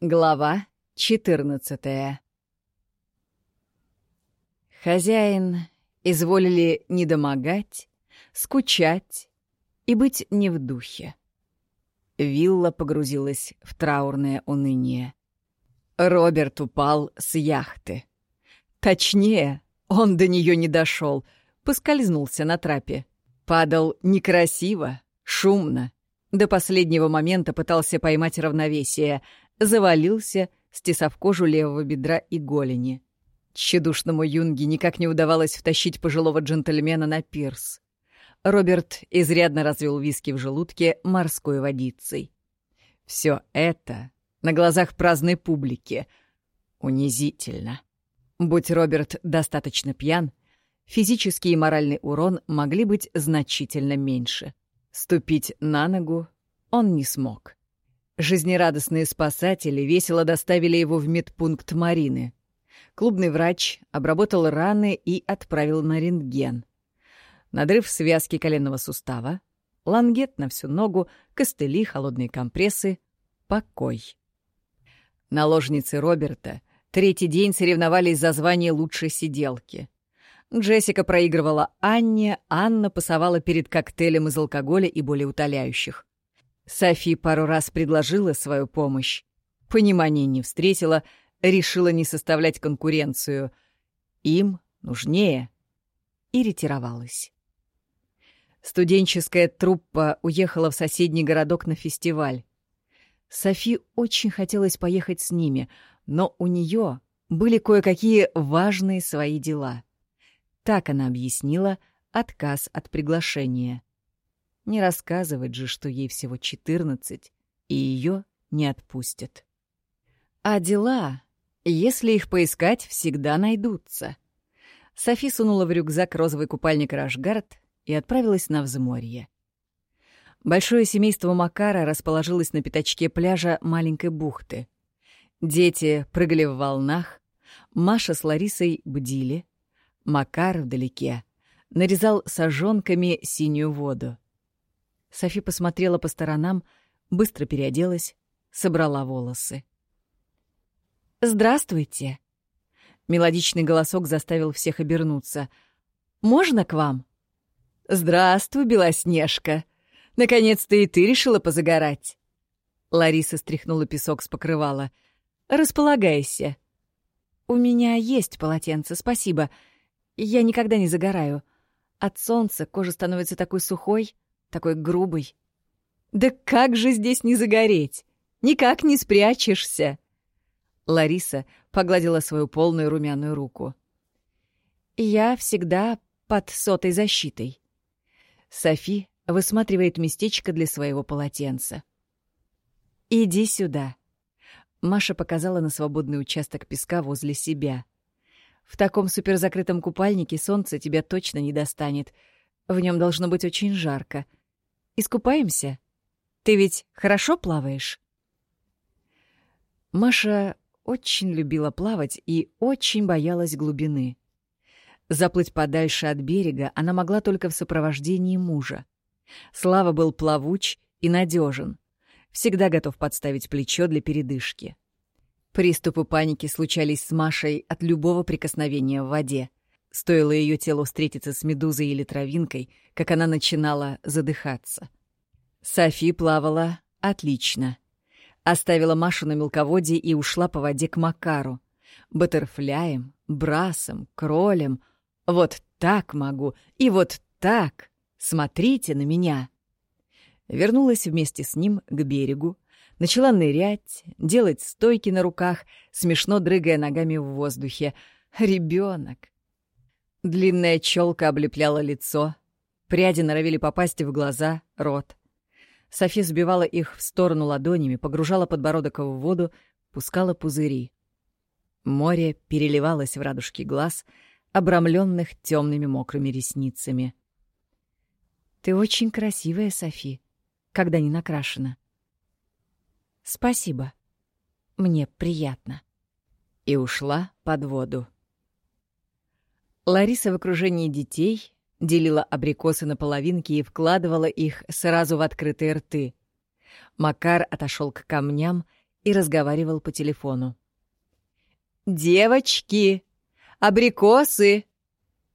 Глава 14 Хозяин изволили недомогать, скучать и быть не в духе. Вилла погрузилась в траурное уныние. Роберт упал с яхты. Точнее, он до нее не дошел, поскользнулся на трапе. Падал некрасиво, шумно. До последнего момента пытался поймать равновесие, завалился, стесав кожу левого бедра и голени. Тщедушному юнге никак не удавалось втащить пожилого джентльмена на пирс. Роберт изрядно развел виски в желудке морской водицей. Все это на глазах праздной публики. Унизительно. Будь Роберт достаточно пьян, физический и моральный урон могли быть значительно меньше. Ступить на ногу он не смог. Жизнерадостные спасатели весело доставили его в медпункт Марины. Клубный врач обработал раны и отправил на рентген. Надрыв связки коленного сустава, лангет на всю ногу, костыли, холодные компрессы, покой. Наложницы Роберта третий день соревновались за звание лучшей сиделки. Джессика проигрывала Анне, Анна пасовала перед коктейлем из алкоголя и более утоляющих. Софи пару раз предложила свою помощь. Понимания не встретила, решила не составлять конкуренцию. Им нужнее. И ретировалась. Студенческая труппа уехала в соседний городок на фестиваль. Софи очень хотелось поехать с ними, но у нее были кое-какие важные свои дела. Так она объяснила отказ от приглашения. Не рассказывать же, что ей всего 14, и ее не отпустят. А дела, если их поискать, всегда найдутся. Софи сунула в рюкзак розовый купальник Рашгард и отправилась на взморье. Большое семейство Макара расположилось на пятачке пляжа маленькой бухты. Дети прыгали в волнах, Маша с Ларисой бдили, Макар вдалеке нарезал сожонками синюю воду. Софи посмотрела по сторонам, быстро переоделась, собрала волосы. «Здравствуйте!» Мелодичный голосок заставил всех обернуться. «Можно к вам?» «Здравствуй, Белоснежка! Наконец-то и ты решила позагорать!» Лариса стряхнула песок с покрывала. «Располагайся!» «У меня есть полотенце, спасибо. Я никогда не загораю. От солнца кожа становится такой сухой, такой грубой». «Да как же здесь не загореть? Никак не спрячешься!» Лариса погладила свою полную румяную руку. «Я всегда под сотой защитой». Софи высматривает местечко для своего полотенца. «Иди сюда». Маша показала на свободный участок песка возле себя. «В таком суперзакрытом купальнике солнце тебя точно не достанет. В нем должно быть очень жарко. Искупаемся? Ты ведь хорошо плаваешь?» Маша очень любила плавать и очень боялась глубины. Заплыть подальше от берега она могла только в сопровождении мужа. Слава был плавуч и надежен, всегда готов подставить плечо для передышки. Приступы паники случались с Машей от любого прикосновения в воде. Стоило ее телу встретиться с медузой или травинкой, как она начинала задыхаться. Софи плавала отлично — Оставила Машу на мелководье и ушла по воде к Макару. Баттерфляем, брасом, кролем. Вот так могу, и вот так. Смотрите на меня. Вернулась вместе с ним к берегу, начала нырять, делать стойки на руках, смешно дрыгая ногами в воздухе. Ребенок. Длинная челка облепляла лицо, пряди норовили попасть в глаза, рот. Софи сбивала их в сторону ладонями, погружала подбородок в воду, пускала пузыри. Море переливалось в радужке глаз, обрамленных темными мокрыми ресницами. «Ты очень красивая, Софи, когда не накрашена». «Спасибо. Мне приятно». И ушла под воду. Лариса в окружении детей делила абрикосы на половинки и вкладывала их сразу в открытые рты. Макар отошел к камням и разговаривал по телефону. «Девочки! Абрикосы!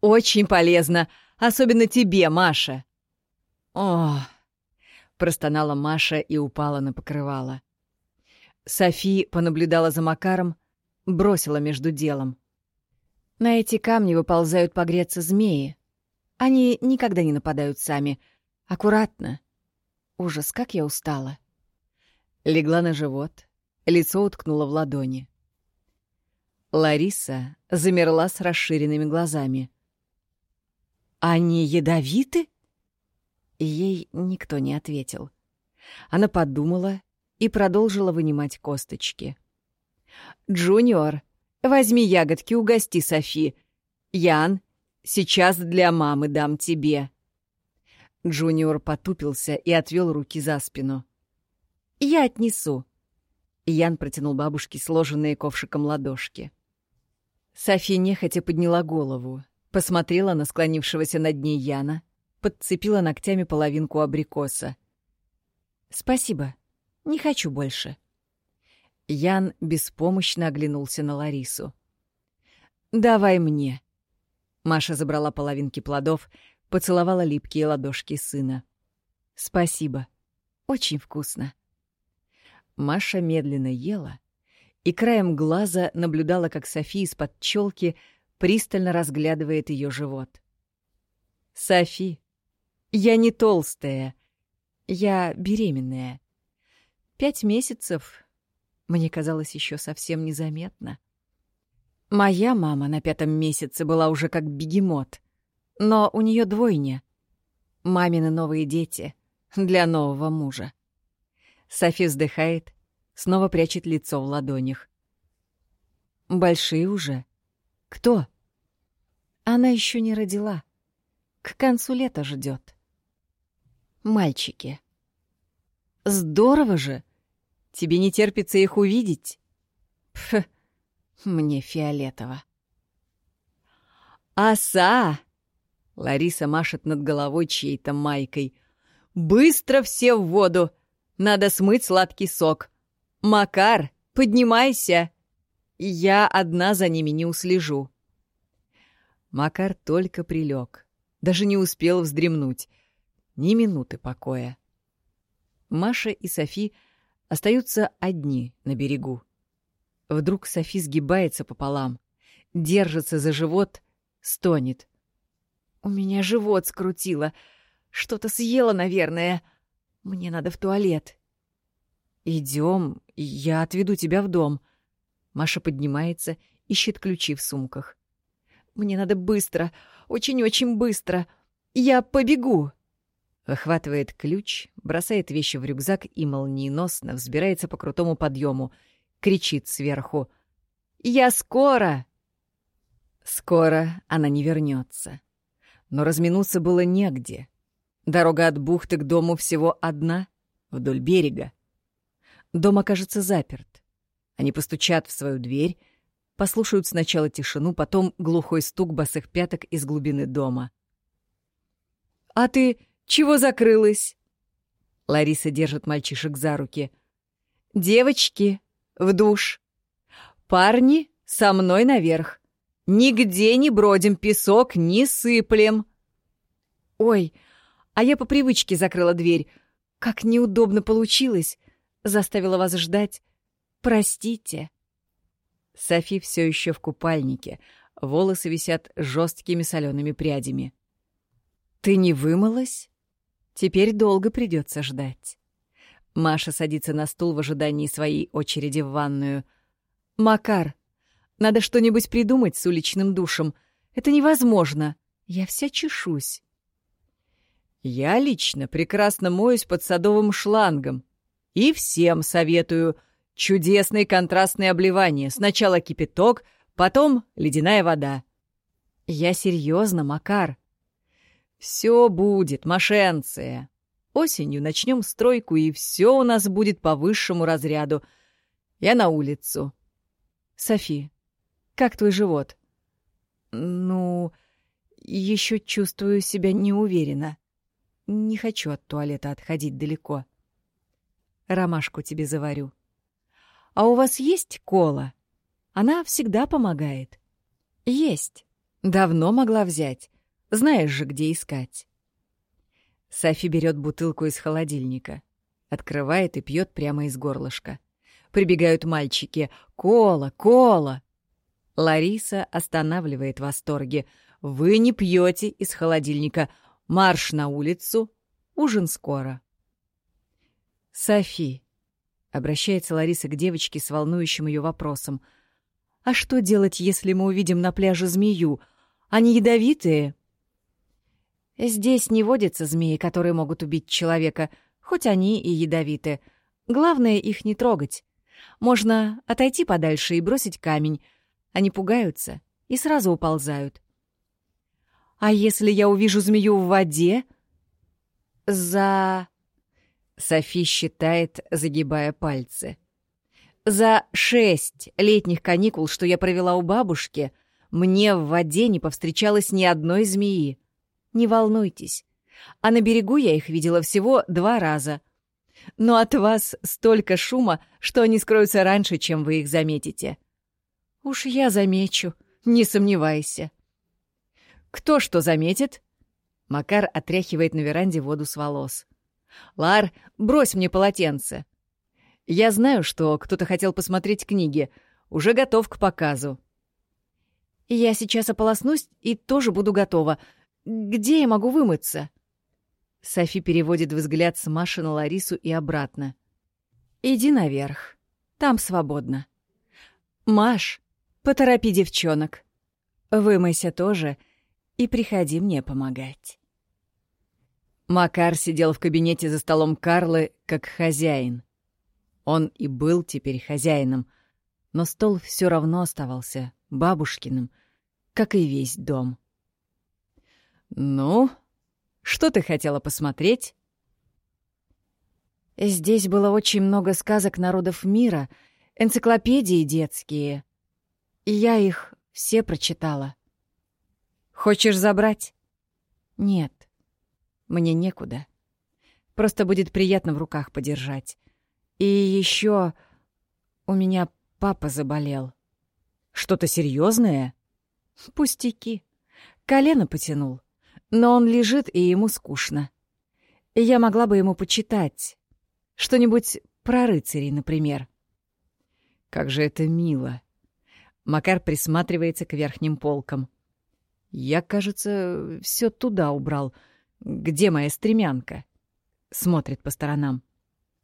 Очень полезно, особенно тебе, Маша!» «О!» — простонала Маша и упала на покрывало. Софи понаблюдала за Макаром, бросила между делом. На эти камни выползают погреться змеи. Они никогда не нападают сами. Аккуратно. Ужас, как я устала. Легла на живот, лицо уткнула в ладони. Лариса замерла с расширенными глазами. «Они ядовиты?» Ей никто не ответил. Она подумала и продолжила вынимать косточки. «Джуниор, возьми ягодки, угости Софи. Ян, сейчас для мамы дам тебе». Джуниор потупился и отвел руки за спину. «Я отнесу». Ян протянул бабушке сложенные ковшиком ладошки. Софи нехотя подняла голову, посмотрела на склонившегося над ней Яна, подцепила ногтями половинку абрикоса. «Спасибо», не хочу больше». Ян беспомощно оглянулся на Ларису. «Давай мне». Маша забрала половинки плодов, поцеловала липкие ладошки сына. «Спасибо. Очень вкусно». Маша медленно ела и краем глаза наблюдала, как Софи из-под челки пристально разглядывает ее живот. «Софи, я не толстая. Я беременная. Пять месяцев, мне казалось, еще совсем незаметно. Моя мама на пятом месяце была уже как бегемот, но у нее двойня. Мамины новые дети для нового мужа. Софи вздыхает, снова прячет лицо в ладонях. Большие уже. Кто? Она еще не родила. К концу лета ждет. Мальчики. Здорово же! Тебе не терпится их увидеть? Пф, мне фиолетово. «Оса!» — Лариса машет над головой чьей-то майкой. «Быстро все в воду! Надо смыть сладкий сок. Макар, поднимайся! Я одна за ними не услежу». Макар только прилег, даже не успел вздремнуть. Ни минуты покоя. Маша и Софи — остаются одни на берегу. Вдруг Софи сгибается пополам, держится за живот, стонет. «У меня живот скрутило. Что-то съела, наверное. Мне надо в туалет». «Идем, я отведу тебя в дом». Маша поднимается, ищет ключи в сумках. «Мне надо быстро, очень-очень быстро. Я побегу!» Выхватывает ключ, бросает вещи в рюкзак и молниеносно взбирается по крутому подъему. Кричит сверху. «Я скоро!» Скоро она не вернется. Но разминуться было негде. Дорога от бухты к дому всего одна, вдоль берега. Дом окажется заперт. Они постучат в свою дверь, послушают сначала тишину, потом глухой стук босых пяток из глубины дома. «А ты чего закрылась?» Лариса держит мальчишек за руки. «Девочки, в душ. Парни, со мной наверх. Нигде не бродим, песок не сыплем». «Ой, а я по привычке закрыла дверь. Как неудобно получилось. Заставила вас ждать. Простите». Софи все еще в купальнике. Волосы висят жесткими солеными прядями. «Ты не вымылась?» Теперь долго придется ждать. Маша садится на стул в ожидании своей очереди в ванную. «Макар, надо что-нибудь придумать с уличным душем. Это невозможно. Я вся чешусь». «Я лично прекрасно моюсь под садовым шлангом. И всем советую. Чудесное контрастное обливание. Сначала кипяток, потом ледяная вода». «Я серьезно, Макар. Все будет, мошенция. Осенью начнем стройку, и все у нас будет по высшему разряду. Я на улицу. Софи, как твой живот? Ну, еще чувствую себя неуверенно. Не хочу от туалета отходить далеко. Ромашку тебе заварю. «А у вас есть кола? Она всегда помогает». «Есть. Давно могла взять. Знаешь же, где искать». Софи берет бутылку из холодильника, открывает и пьет прямо из горлышка. Прибегают мальчики. «Кола! Кола!» Лариса останавливает в восторге. «Вы не пьете из холодильника. Марш на улицу. Ужин скоро». «Софи», — обращается Лариса к девочке с волнующим ее вопросом, «а что делать, если мы увидим на пляже змею? Они ядовитые?» «Здесь не водятся змеи, которые могут убить человека, хоть они и ядовиты. Главное их не трогать. Можно отойти подальше и бросить камень. Они пугаются и сразу уползают. А если я увижу змею в воде? За... Софи считает, загибая пальцы. За шесть летних каникул, что я провела у бабушки, мне в воде не повстречалось ни одной змеи. Не волнуйтесь. А на берегу я их видела всего два раза. Но от вас столько шума, что они скроются раньше, чем вы их заметите. Уж я замечу, не сомневайся. Кто что заметит? Макар отряхивает на веранде воду с волос. Лар, брось мне полотенце. Я знаю, что кто-то хотел посмотреть книги. Уже готов к показу. Я сейчас ополоснусь и тоже буду готова. Где я могу вымыться? Софи переводит взгляд с Маши на Ларису и обратно. «Иди наверх. Там свободно. Маш, поторопи девчонок. Вымойся тоже и приходи мне помогать». Макар сидел в кабинете за столом Карлы как хозяин. Он и был теперь хозяином, но стол все равно оставался бабушкиным, как и весь дом. «Ну, что ты хотела посмотреть?» Здесь было очень много сказок народов мира, энциклопедии детские. И я их все прочитала. Хочешь забрать? Нет, мне некуда. Просто будет приятно в руках подержать. И еще у меня папа заболел. Что-то серьезное? Пустяки. Колено потянул. Но он лежит, и ему скучно. Я могла бы ему почитать. Что-нибудь про рыцарей, например. Как же это мило. Макар присматривается к верхним полкам. Я, кажется, все туда убрал. Где моя стремянка? Смотрит по сторонам.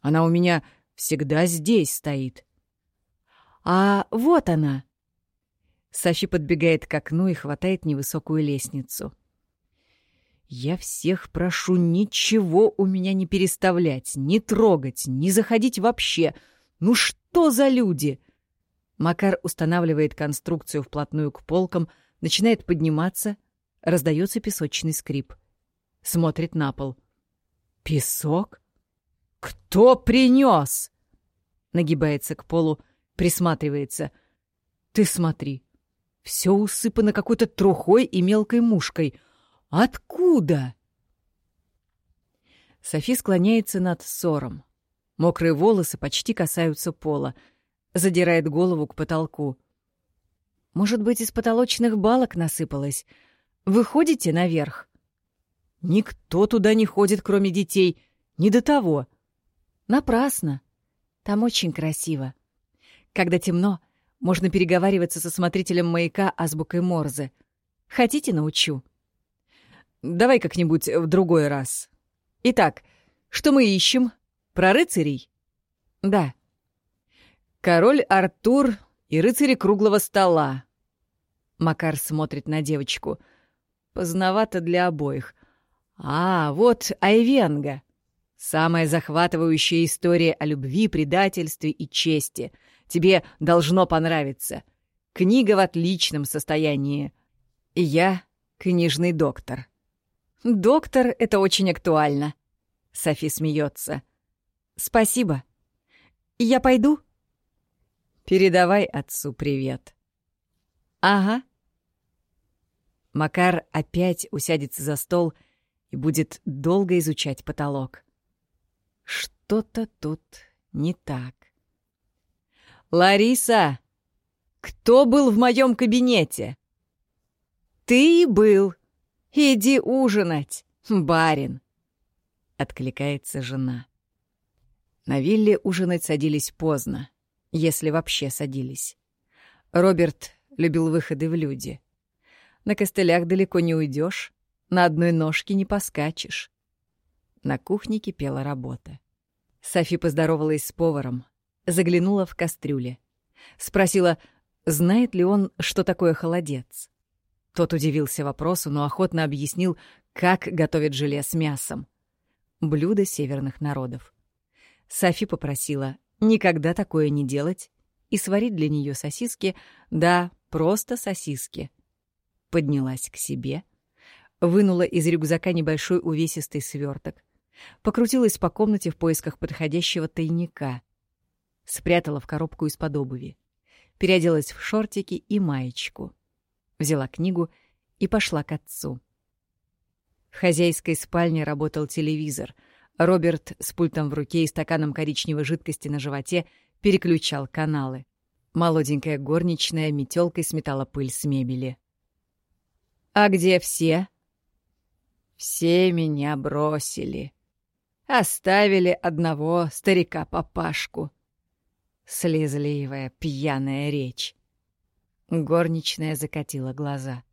Она у меня всегда здесь стоит. А вот она. Софи подбегает к окну и хватает невысокую лестницу. Я всех прошу ничего у меня не переставлять, не трогать, не заходить вообще. Ну что за люди? Макар устанавливает конструкцию вплотную к полкам, начинает подниматься, раздается песочный скрип. Смотрит на пол. Песок? Кто принес? Нагибается к полу, присматривается. Ты смотри, все усыпано какой-то трухой и мелкой мушкой — Откуда? Софи склоняется над ссором. Мокрые волосы почти касаются пола. Задирает голову к потолку. Может быть, из потолочных балок насыпалось. Выходите наверх? Никто туда не ходит, кроме детей. Не до того. Напрасно. Там очень красиво. Когда темно, можно переговариваться со смотрителем маяка азбукой Морзе. Хотите, научу? Давай как-нибудь в другой раз. Итак, что мы ищем? Про рыцарей? Да. Король Артур и рыцари круглого стола. Макар смотрит на девочку. Поздновато для обоих. А, вот Айвенга. Самая захватывающая история о любви, предательстве и чести. Тебе должно понравиться. Книга в отличном состоянии. И я книжный доктор. «Доктор, это очень актуально», — Софи смеется. «Спасибо. Я пойду?» «Передавай отцу привет». «Ага». Макар опять усядется за стол и будет долго изучать потолок. Что-то тут не так. «Лариса, кто был в моем кабинете?» «Ты был. Иди ужинать, барин», — откликается жена. На вилле ужинать садились поздно, если вообще садились. Роберт любил выходы в люди. На костылях далеко не уйдешь, на одной ножке не поскачешь. На кухне кипела работа. Софи поздоровалась с поваром, заглянула в кастрюле. Спросила, знает ли он, что такое холодец. Тот удивился вопросу, но охотно объяснил, как готовят желе с мясом. Блюдо северных народов. Софи попросила никогда такое не делать и сварить для нее сосиски, да, просто сосиски. Поднялась к себе, вынула из рюкзака небольшой увесистый сверток, покрутилась по комнате в поисках подходящего тайника, спрятала в коробку из-под обуви, переоделась в шортики и маечку, взяла книгу и пошла к отцу. В хозяйской спальне работал телевизор — Роберт с пультом в руке и стаканом коричневой жидкости на животе переключал каналы. Молоденькая горничная метелкой сметала пыль с мебели. «А где все?» «Все меня бросили. Оставили одного старика-папашку». Слезливая, пьяная речь. Горничная закатила глаза.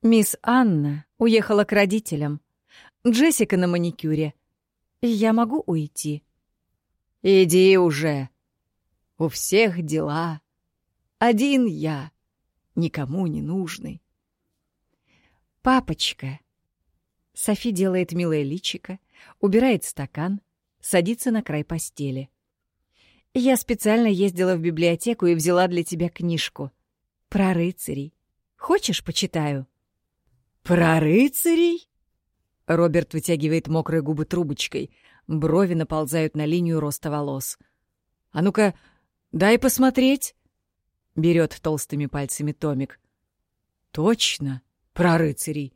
«Мисс Анна уехала к родителям. Джессика на маникюре. Я могу уйти?» «Иди уже. У всех дела. Один я, никому не нужный». «Папочка!» Софи делает милое личико, убирает стакан, садится на край постели. «Я специально ездила в библиотеку и взяла для тебя книжку. Про рыцарей. Хочешь, почитаю?» «Про рыцарей?» Роберт вытягивает мокрые губы трубочкой. Брови наползают на линию роста волос. «А ну-ка, дай посмотреть!» Берет толстыми пальцами Томик. «Точно, про рыцарей.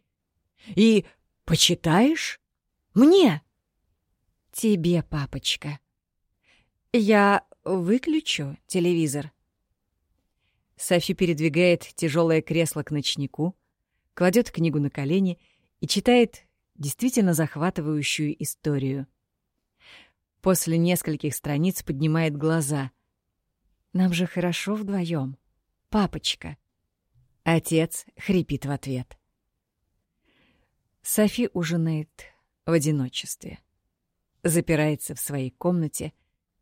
И почитаешь? Мне?» «Тебе, папочка. Я выключу телевизор». Софи передвигает тяжелое кресло к ночнику, кладет книгу на колени и читает действительно захватывающую историю. После нескольких страниц поднимает глаза. «Нам же хорошо вдвоем, папочка». Отец хрипит в ответ. Софи ужинает в одиночестве. Запирается в своей комнате,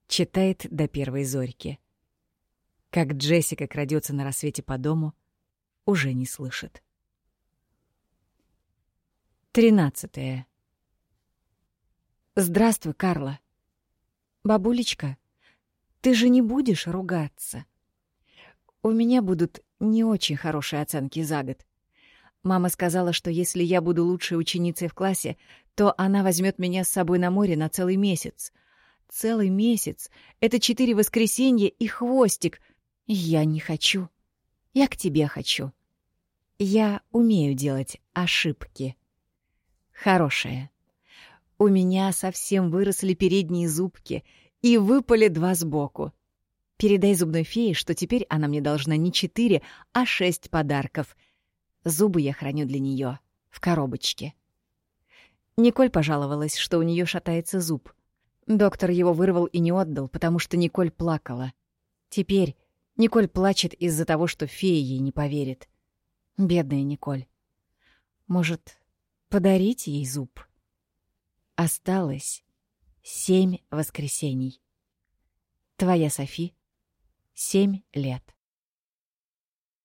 читает до первой зорьки. Как Джессика крадется на рассвете по дому, уже не слышит. Тринадцатое. Здравствуй, Карла. Бабулечка, ты же не будешь ругаться? У меня будут не очень хорошие оценки за год. Мама сказала, что если я буду лучшей ученицей в классе, то она возьмет меня с собой на море на целый месяц. Целый месяц — это четыре воскресенья и хвостик. Я не хочу. Я к тебе хочу. Я умею делать ошибки хорошая. У меня совсем выросли передние зубки и выпали два сбоку. Передай зубной фее, что теперь она мне должна не четыре, а шесть подарков. Зубы я храню для нее в коробочке. Николь пожаловалась, что у нее шатается зуб. Доктор его вырвал и не отдал, потому что Николь плакала. Теперь Николь плачет из-за того, что фея ей не поверит. Бедная Николь. Может, подарить ей зуб. Осталось семь воскресений. Твоя Софи, семь лет.